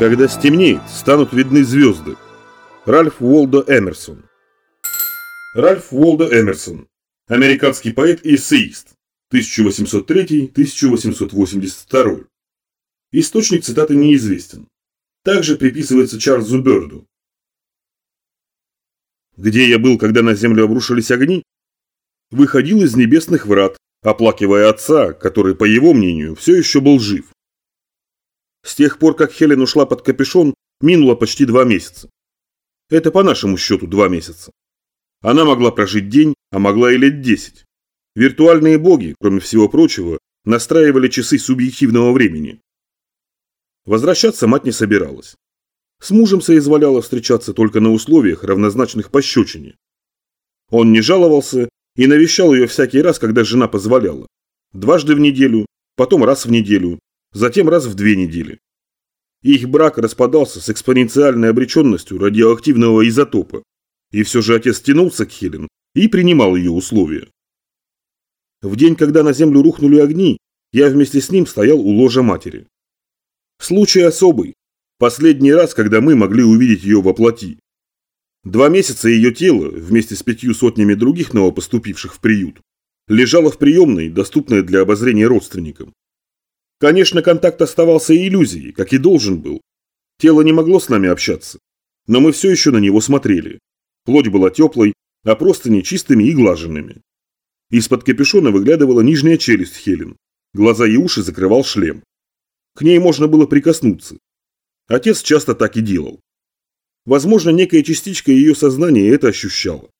Когда стемнеет, станут видны звезды. Ральф Уолдо Эмерсон Ральф Уолдо Эмерсон, американский поэт и эссеист, 1803-1882. Источник цитаты неизвестен. Также приписывается Чарльзу Бёрду. Где я был, когда на землю обрушились огни? Выходил из небесных врат, оплакивая отца, который, по его мнению, все еще был жив. С тех пор, как Хелен ушла под капюшон, минуло почти два месяца. Это по нашему счету два месяца. Она могла прожить день, а могла и лет десять. Виртуальные боги, кроме всего прочего, настраивали часы субъективного времени. Возвращаться мать не собиралась. С мужем соизволяла встречаться только на условиях, равнозначных пощечине. Он не жаловался и навещал ее всякий раз, когда жена позволяла. Дважды в неделю, потом раз в неделю, затем раз в две недели. Их брак распадался с экспоненциальной обреченностью радиоактивного изотопа, и все же отец тянулся к Хелен и принимал ее условия. В день, когда на землю рухнули огни, я вместе с ним стоял у ложа матери. Случай особый. Последний раз, когда мы могли увидеть ее во плоти. Два месяца ее тело, вместе с пятью сотнями других новопоступивших в приют, лежало в приемной, доступной для обозрения родственникам. Конечно, контакт оставался иллюзией, как и должен был. Тело не могло с нами общаться, но мы все еще на него смотрели. Плоть была теплой, а просто нечистыми и глаженными. Из-под капюшона выглядывала нижняя челюсть Хелен. Глаза и уши закрывал шлем. К ней можно было прикоснуться. Отец часто так и делал. Возможно, некая частичка ее сознания это ощущала.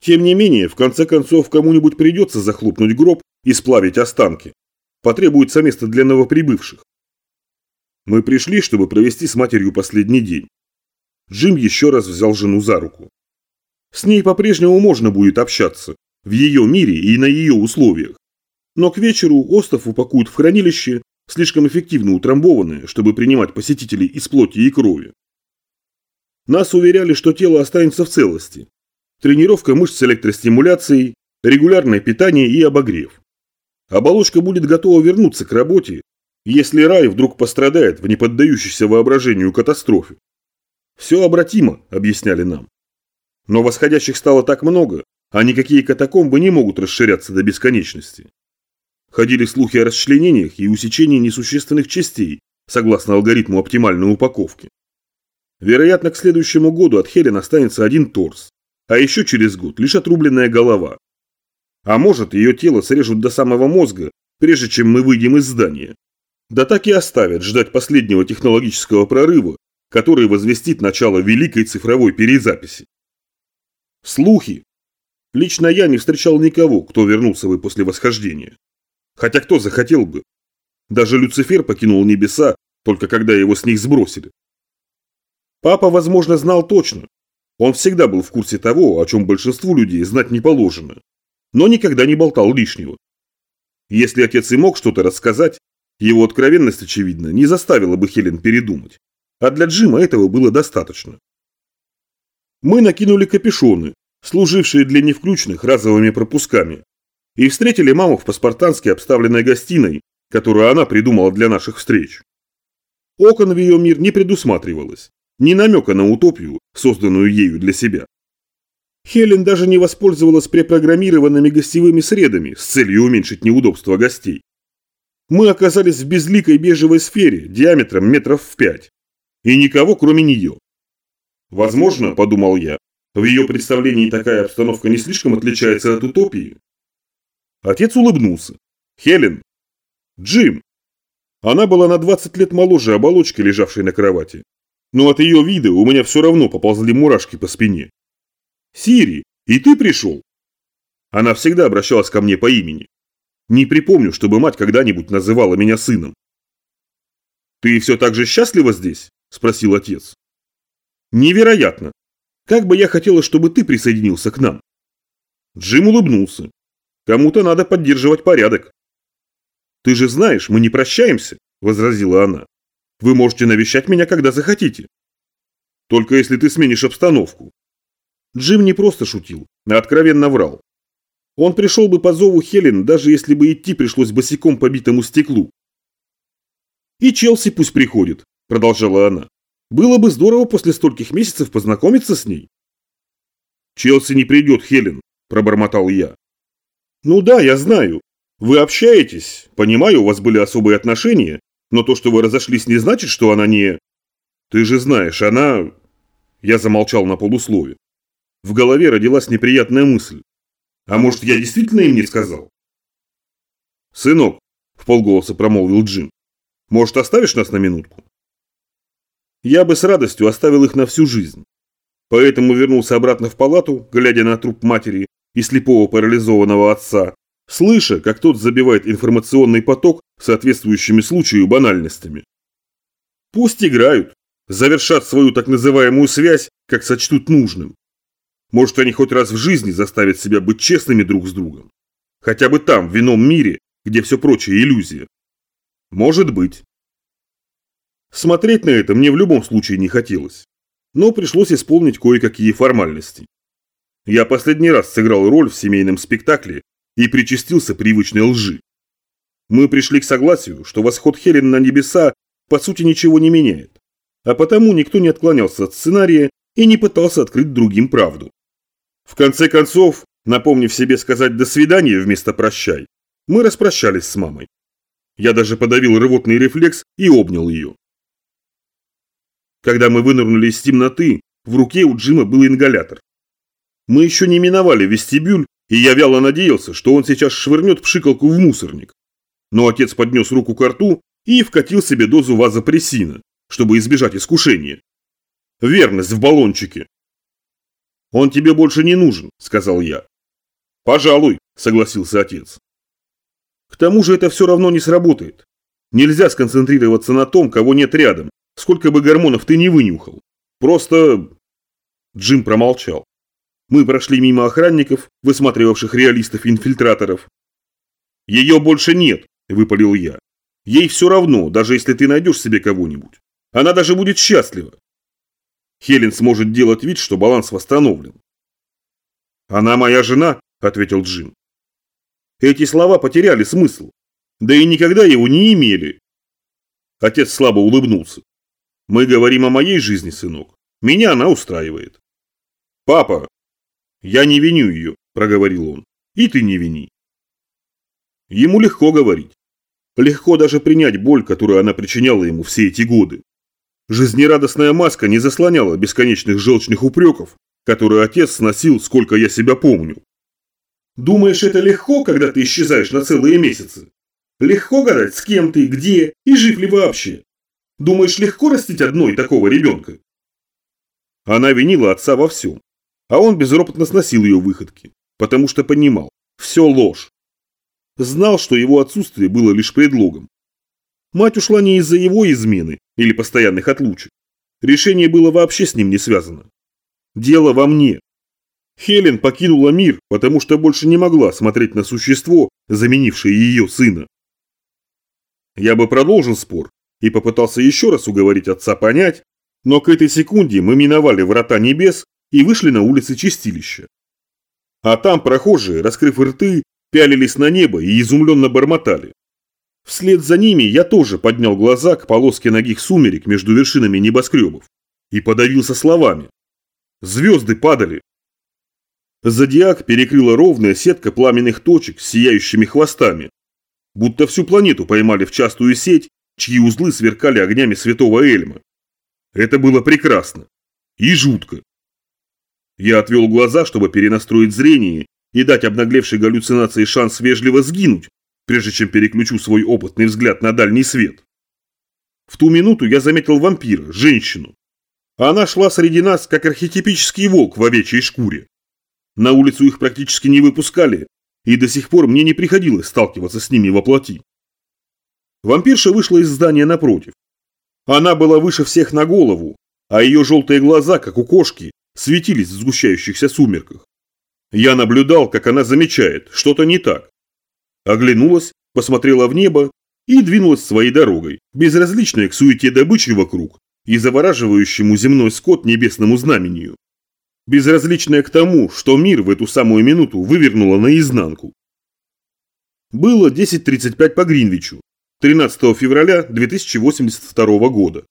Тем не менее, в конце концов, кому-нибудь придется захлопнуть гроб и сплавить останки. Потребуется место для новоприбывших. Мы пришли, чтобы провести с матерью последний день. Джим еще раз взял жену за руку. С ней по-прежнему можно будет общаться, в ее мире и на ее условиях. Но к вечеру остров упакуют в хранилище, слишком эффективно утрамбованное, чтобы принимать посетителей из плоти и крови. Нас уверяли, что тело останется в целости. Тренировка мышц с электростимуляцией, регулярное питание и обогрев. Оболочка будет готова вернуться к работе, если рай вдруг пострадает в неподдающейся воображению катастрофе. Все обратимо, объясняли нам. Но восходящих стало так много, а никакие катакомбы не могут расширяться до бесконечности. Ходили слухи о расчленениях и усечении несущественных частей, согласно алгоритму оптимальной упаковки. Вероятно, к следующему году от Хелен останется один торс, а еще через год лишь отрубленная голова, а может, ее тело срежут до самого мозга, прежде чем мы выйдем из здания. Да так и оставят ждать последнего технологического прорыва, который возвестит начало великой цифровой перезаписи. Слухи. Лично я не встречал никого, кто вернулся бы после восхождения. Хотя кто захотел бы? Даже Люцифер покинул небеса, только когда его с них сбросили. Папа, возможно, знал точно. Он всегда был в курсе того, о чем большинству людей знать не положено но никогда не болтал лишнего. Если отец и мог что-то рассказать, его откровенность, очевидно, не заставила бы Хелен передумать. А для Джима этого было достаточно. Мы накинули капюшоны, служившие для невключенных разовыми пропусками, и встретили маму в паспартански обставленной гостиной, которую она придумала для наших встреч. Окон в ее мир не предусматривалось, ни намека на утопию, созданную ею для себя. Хелен даже не воспользовалась препрограммированными гостевыми средами с целью уменьшить неудобства гостей. Мы оказались в безликой бежевой сфере диаметром метров в пять. И никого, кроме нее. Возможно, подумал я, в ее представлении такая обстановка не слишком отличается от утопии. Отец улыбнулся. Хелен. Джим. Она была на 20 лет моложе оболочки, лежавшей на кровати. Но от ее вида у меня все равно поползли мурашки по спине. Сири, и ты пришел?» Она всегда обращалась ко мне по имени. Не припомню, чтобы мать когда-нибудь называла меня сыном. «Ты все так же счастлива здесь?» – спросил отец. «Невероятно! Как бы я хотела, чтобы ты присоединился к нам!» Джим улыбнулся. «Кому-то надо поддерживать порядок». «Ты же знаешь, мы не прощаемся», – возразила она. «Вы можете навещать меня, когда захотите. Только если ты сменишь обстановку. Джим не просто шутил, а откровенно врал. Он пришел бы по зову Хелен, даже если бы идти пришлось босиком по битому стеклу. И Челси пусть приходит, продолжала она. Было бы здорово после стольких месяцев познакомиться с ней. Челси не придет, Хелен, пробормотал я. Ну да, я знаю. Вы общаетесь, понимаю, у вас были особые отношения, но то, что вы разошлись, не значит, что она не... Ты же знаешь, она... Я замолчал на полуслове. В голове родилась неприятная мысль. А может, я действительно им не сказал? Сынок, в полголоса промолвил Джим, может, оставишь нас на минутку? Я бы с радостью оставил их на всю жизнь. Поэтому вернулся обратно в палату, глядя на труп матери и слепого парализованного отца, слыша, как тот забивает информационный поток соответствующими случаю банальностями. Пусть играют, завершат свою так называемую связь, как сочтут нужным. Может, они хоть раз в жизни заставят себя быть честными друг с другом. Хотя бы там, в ином мире, где все прочее иллюзия. Может быть. Смотреть на это мне в любом случае не хотелось. Но пришлось исполнить кое-какие формальности. Я последний раз сыграл роль в семейном спектакле и причастился привычной лжи. Мы пришли к согласию, что восход Хелен на небеса по сути ничего не меняет, а потому никто не отклонялся от сценария и не пытался открыть другим правду. В конце концов, напомнив себе сказать «до свидания» вместо «прощай», мы распрощались с мамой. Я даже подавил рвотный рефлекс и обнял ее. Когда мы вынырнули из темноты, в руке у Джима был ингалятор. Мы еще не миновали вестибюль, и я вяло надеялся, что он сейчас швырнет пшикалку в мусорник. Но отец поднес руку к рту и вкатил себе дозу вазопрессина, чтобы избежать искушения. Верность в баллончике. «Он тебе больше не нужен», – сказал я. «Пожалуй», – согласился отец. К тому же это все равно не сработает. Нельзя сконцентрироваться на том, кого нет рядом, сколько бы гормонов ты не вынюхал. Просто... Джим промолчал. Мы прошли мимо охранников, высматривавших реалистов-инфильтраторов. «Ее больше нет», – выпалил я. «Ей все равно, даже если ты найдешь себе кого-нибудь. Она даже будет счастлива. Хелен сможет делать вид, что баланс восстановлен». «Она моя жена», – ответил Джим. Эти слова потеряли смысл, да и никогда его не имели. Отец слабо улыбнулся. Мы говорим о моей жизни, сынок. Меня она устраивает. Папа, я не виню ее, проговорил он. И ты не вини. Ему легко говорить. Легко даже принять боль, которую она причиняла ему все эти годы. Жизнерадостная маска не заслоняла бесконечных желчных упреков, которые отец сносил, сколько я себя помню. Думаешь, это легко, когда ты исчезаешь на целые месяцы? Легко гадать, с кем ты, где и жив ли вообще? Думаешь, легко растить одной такого ребенка? Она винила отца во всем, а он безропотно сносил ее выходки, потому что понимал, все ложь. Знал, что его отсутствие было лишь предлогом. Мать ушла не из-за его измены или постоянных отлучек. Решение было вообще с ним не связано. Дело во мне, Хелен покинула мир, потому что больше не могла смотреть на существо, заменившее ее сына. Я бы продолжил спор и попытался еще раз уговорить отца понять, но к этой секунде мы миновали врата небес и вышли на улицы Чистилища. А там прохожие, раскрыв рты, пялились на небо и изумленно бормотали. Вслед за ними я тоже поднял глаза к полоске ногих сумерек между вершинами небоскребов и подавился словами. Звезды падали, Зодиак перекрыла ровная сетка пламенных точек с сияющими хвостами. Будто всю планету поймали в частую сеть, чьи узлы сверкали огнями святого Эльма. Это было прекрасно. И жутко. Я отвел глаза, чтобы перенастроить зрение и дать обнаглевшей галлюцинации шанс вежливо сгинуть, прежде чем переключу свой опытный взгляд на дальний свет. В ту минуту я заметил вампира, женщину. Она шла среди нас, как архетипический волк в овечьей шкуре. На улицу их практически не выпускали, и до сих пор мне не приходилось сталкиваться с ними во плоти. Вампирша вышла из здания напротив. Она была выше всех на голову, а ее желтые глаза, как у кошки, светились в сгущающихся сумерках. Я наблюдал, как она замечает, что-то не так. Оглянулась, посмотрела в небо и двинулась своей дорогой, безразличная к суете добычи вокруг и завораживающему земной скот небесному знамению безразличная к тому, что мир в эту самую минуту вывернуло наизнанку. Было 10.35 по Гринвичу, 13 февраля 2082 года.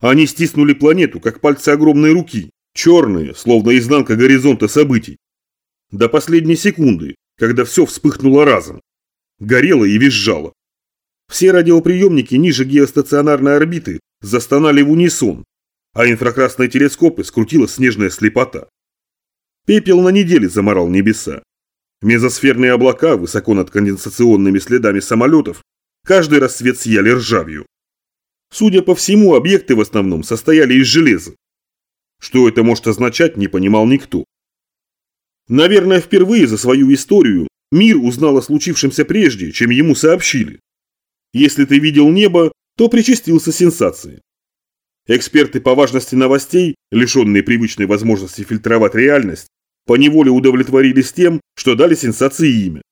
Они стиснули планету, как пальцы огромной руки, черные, словно изнанка горизонта событий. До последней секунды, когда все вспыхнуло разом. Горело и визжало. Все радиоприемники ниже геостационарной орбиты застонали в унисон, а инфракрасные телескопы скрутила снежная слепота. Пепел на неделе заморал небеса. Мезосферные облака, высоко над конденсационными следами самолетов, каждый рассвет сияли ржавью. Судя по всему, объекты в основном состояли из железа. Что это может означать, не понимал никто. Наверное, впервые за свою историю мир узнал о случившемся прежде, чем ему сообщили. Если ты видел небо, то причастился сенсации. Эксперты по важности новостей, лишенные привычной возможности фильтровать реальность, поневоле удовлетворились тем, что дали сенсации имя.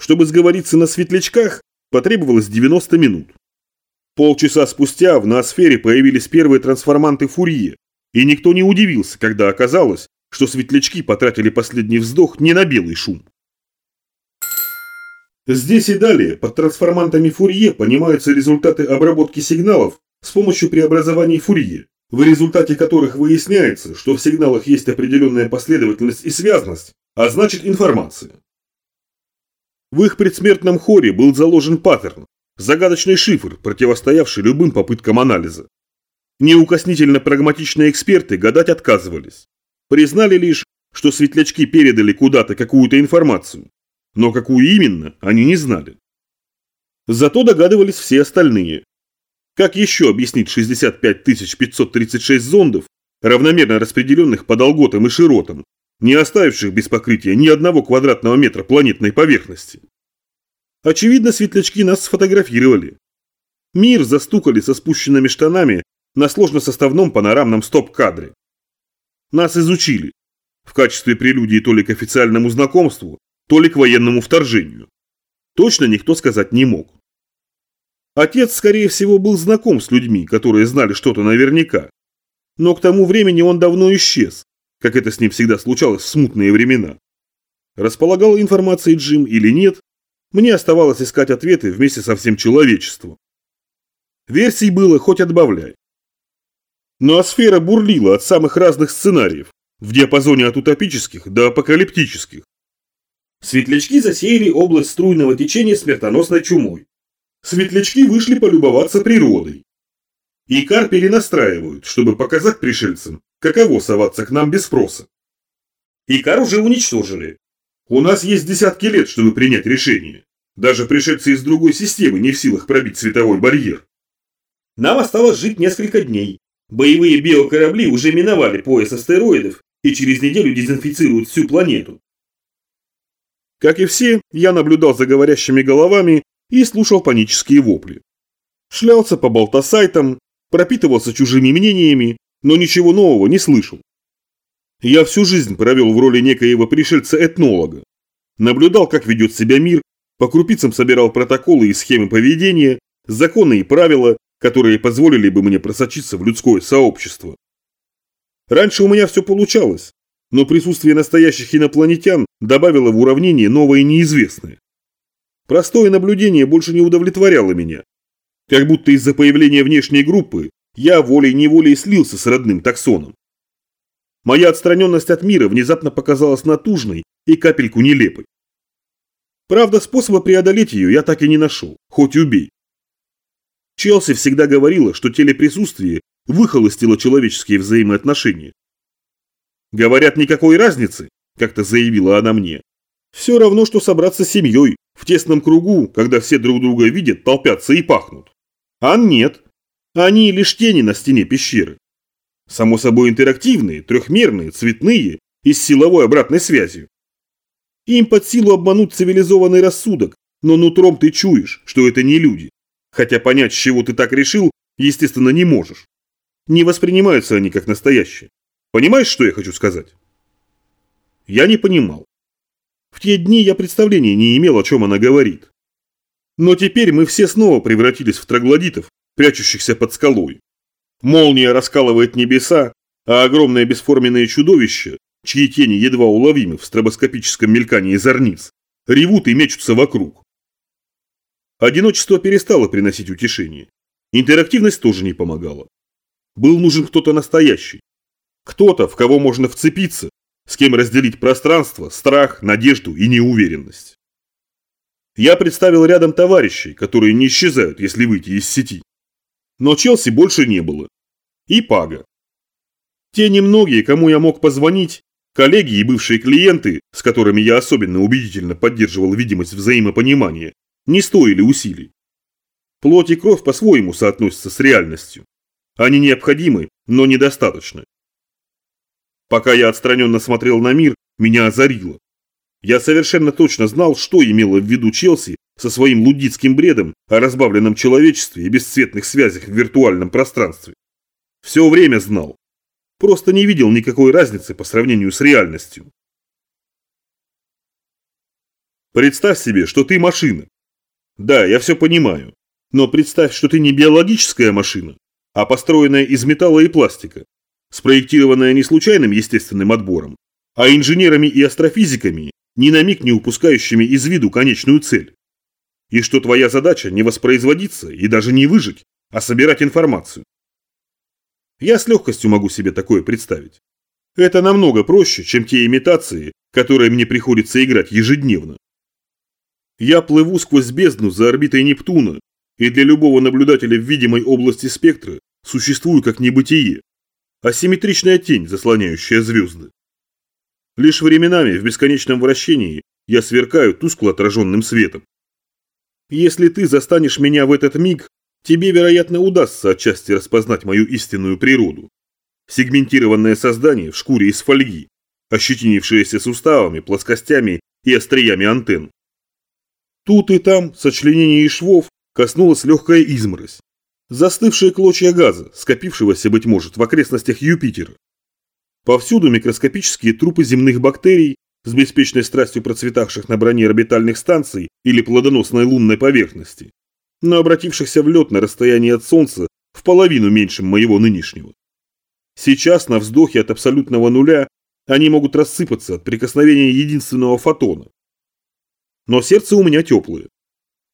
Чтобы сговориться на светлячках, потребовалось 90 минут. Полчаса спустя в ноосфере появились первые трансформанты Фурье, и никто не удивился, когда оказалось, что светлячки потратили последний вздох не на белый шум. Здесь и далее под трансформантами Фурье понимаются результаты обработки сигналов с помощью преобразований Фурье, в результате которых выясняется, что в сигналах есть определенная последовательность и связность, а значит информация. В их предсмертном хоре был заложен паттерн, загадочный шифр, противостоявший любым попыткам анализа. Неукоснительно прагматичные эксперты гадать отказывались. Признали лишь, что светлячки передали куда-то какую-то информацию, но какую именно, они не знали. Зато догадывались все остальные. Как еще объяснить 65 536 зондов, равномерно распределенных по долготам и широтам, не оставивших без покрытия ни одного квадратного метра планетной поверхности? Очевидно, светлячки нас сфотографировали. Мир застукали со спущенными штанами на сложносоставном панорамном стоп-кадре. Нас изучили. В качестве прелюдии то ли к официальному знакомству, то ли к военному вторжению. Точно никто сказать не мог. Отец, скорее всего, был знаком с людьми, которые знали что-то наверняка. Но к тому времени он давно исчез, как это с ним всегда случалось в смутные времена. Располагал информацией Джим или нет, мне оставалось искать ответы вместе со всем человечеством. Версий было хоть отбавляй. Но сфера бурлила от самых разных сценариев, в диапазоне от утопических до апокалиптических. Светлячки засеяли область струйного течения смертоносной чумой. Светлячки вышли полюбоваться природой. Икар перенастраивают, чтобы показать пришельцам, каково соваться к нам без спроса. Икар уже уничтожили. У нас есть десятки лет, чтобы принять решение. Даже пришельцы из другой системы не в силах пробить световой барьер. Нам осталось жить несколько дней. Боевые биокорабли уже миновали пояс астероидов и через неделю дезинфицируют всю планету. Как и все, я наблюдал за говорящими головами и слушал панические вопли. Шлялся по болтосайтам, пропитывался чужими мнениями, но ничего нового не слышал. Я всю жизнь провел в роли некоего пришельца-этнолога. Наблюдал, как ведет себя мир, по крупицам собирал протоколы и схемы поведения, законы и правила, которые позволили бы мне просочиться в людское сообщество. Раньше у меня все получалось, но присутствие настоящих инопланетян добавило в уравнение новое неизвестное. Простое наблюдение больше не удовлетворяло меня. Как будто из-за появления внешней группы я волей-неволей слился с родным таксоном. Моя отстраненность от мира внезапно показалась натужной и капельку нелепой. Правда, способа преодолеть ее я так и не нашел, хоть убей. Челси всегда говорила, что телеприсутствие выхолостило человеческие взаимоотношения. Говорят, никакой разницы, как-то заявила она мне. Все равно, что собраться с семьей, в тесном кругу, когда все друг друга видят, толпятся и пахнут. А нет. Они лишь тени на стене пещеры. Само собой интерактивные, трехмерные, цветные и с силовой обратной связью. Им под силу обмануть цивилизованный рассудок, но нутром ты чуешь, что это не люди. Хотя понять, с чего ты так решил, естественно, не можешь. Не воспринимаются они как настоящие. Понимаешь, что я хочу сказать? Я не понимал. В те дни я представления не имел, о чем она говорит. Но теперь мы все снова превратились в троглодитов, прячущихся под скалой. Молния раскалывает небеса, а огромное бесформенное чудовище, чьи тени едва уловимы в стробоскопическом мелькании зорниц, ревут и мечутся вокруг. Одиночество перестало приносить утешение. Интерактивность тоже не помогала. Был нужен кто-то настоящий. Кто-то, в кого можно вцепиться, с кем разделить пространство, страх, надежду и неуверенность. Я представил рядом товарищей, которые не исчезают, если выйти из сети. Но Челси больше не было. И Пага. Те немногие, кому я мог позвонить, коллеги и бывшие клиенты, с которыми я особенно убедительно поддерживал видимость взаимопонимания, не стоили усилий. Плоть и кровь по-своему соотносятся с реальностью. Они необходимы, но недостаточны. Пока я отстраненно смотрел на мир, меня озарило. Я совершенно точно знал, что имела в виду Челси со своим лудитским бредом о разбавленном человечестве и бесцветных связях в виртуальном пространстве. Все время знал. Просто не видел никакой разницы по сравнению с реальностью. Представь себе, что ты машина. Да, я все понимаю. Но представь, что ты не биологическая машина, а построенная из металла и пластика, спроектированная не случайным естественным отбором, а инженерами и астрофизиками, ни на миг не упускающими из виду конечную цель. И что твоя задача не воспроизводиться и даже не выжить, а собирать информацию. Я с легкостью могу себе такое представить. Это намного проще, чем те имитации, которые мне приходится играть ежедневно. Я плыву сквозь бездну за орбитой Нептуна, и для любого наблюдателя в видимой области спектра существую как небытие, асимметричная тень, заслоняющая звезды. Лишь временами в бесконечном вращении я сверкаю тускло отраженным светом. Если ты застанешь меня в этот миг, тебе, вероятно, удастся отчасти распознать мою истинную природу. Сегментированное создание в шкуре из фольги, ощетинившееся суставами, плоскостями и остриями антенн. Тут и там, сочленений швов, коснулась легкая изморозь. Застывшие клочья газа, скопившегося, быть может, в окрестностях Юпитера. Повсюду микроскопические трупы земных бактерий, с беспечной страстью процветавших на броне орбитальных станций или плодоносной лунной поверхности, но обратившихся в лед на расстоянии от Солнца в половину меньшим моего нынешнего. Сейчас на вздохе от абсолютного нуля они могут рассыпаться от прикосновения единственного фотона. Но сердце у меня теплое.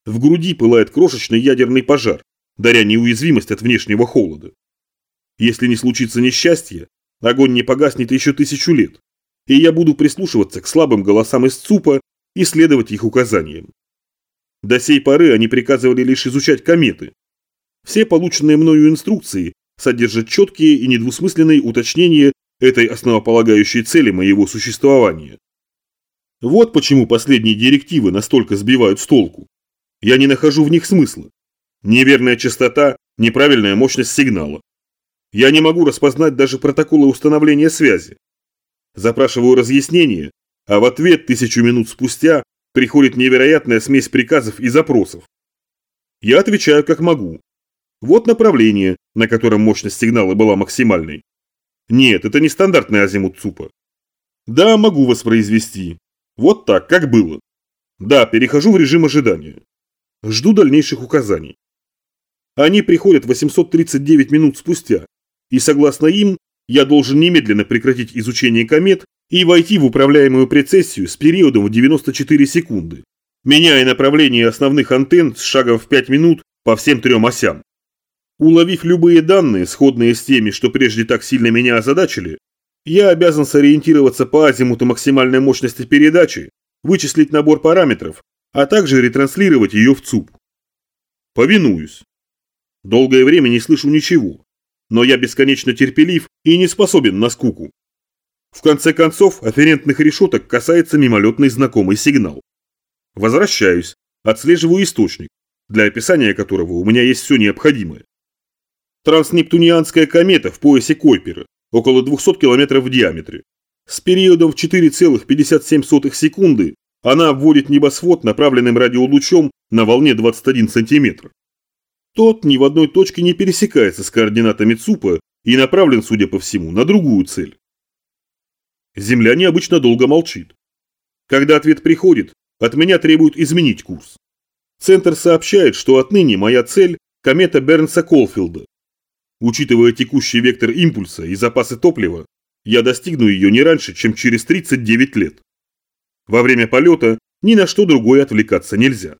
В груди пылает крошечный ядерный пожар, даря неуязвимость от внешнего холода. Если не случится несчастье, Огонь не погаснет еще тысячу лет, и я буду прислушиваться к слабым голосам из ЦУПа и следовать их указаниям. До сей поры они приказывали лишь изучать кометы. Все полученные мною инструкции содержат четкие и недвусмысленные уточнения этой основополагающей цели моего существования. Вот почему последние директивы настолько сбивают с толку. Я не нахожу в них смысла. Неверная частота, неправильная мощность сигнала. Я не могу распознать даже протоколы установления связи. Запрашиваю разъяснение, а в ответ тысячу минут спустя приходит невероятная смесь приказов и запросов. Я отвечаю как могу. Вот направление, на котором мощность сигнала была максимальной. Нет, это не стандартный азимут ЦУПа. Да, могу воспроизвести. Вот так, как было. Да, перехожу в режим ожидания. Жду дальнейших указаний. Они приходят 839 минут спустя, и согласно им, я должен немедленно прекратить изучение комет и войти в управляемую прецессию с периодом в 94 секунды, меняя направление основных антенн с шагом в 5 минут по всем трем осям. Уловив любые данные, сходные с теми, что прежде так сильно меня озадачили, я обязан сориентироваться по азимуту максимальной мощности передачи, вычислить набор параметров, а также ретранслировать ее в ЦУП. Повинуюсь. Долгое время не слышу ничего, но я бесконечно терпелив и не способен на скуку. В конце концов, афферентных решеток касается мимолетный знакомый сигнал. Возвращаюсь, отслеживаю источник, для описания которого у меня есть все необходимое. Транснептунианская комета в поясе Койпера, около 200 км в диаметре. С периодом в 4,57 секунды она обводит небосвод направленным радиолучом на волне 21 см. Тот ни в одной точке не пересекается с координатами ЦУПа и направлен, судя по всему, на другую цель. Земля необычно долго молчит. Когда ответ приходит, от меня требуют изменить курс. Центр сообщает, что отныне моя цель – комета Бернса-Колфилда. Учитывая текущий вектор импульса и запасы топлива, я достигну ее не раньше, чем через 39 лет. Во время полета ни на что другое отвлекаться нельзя.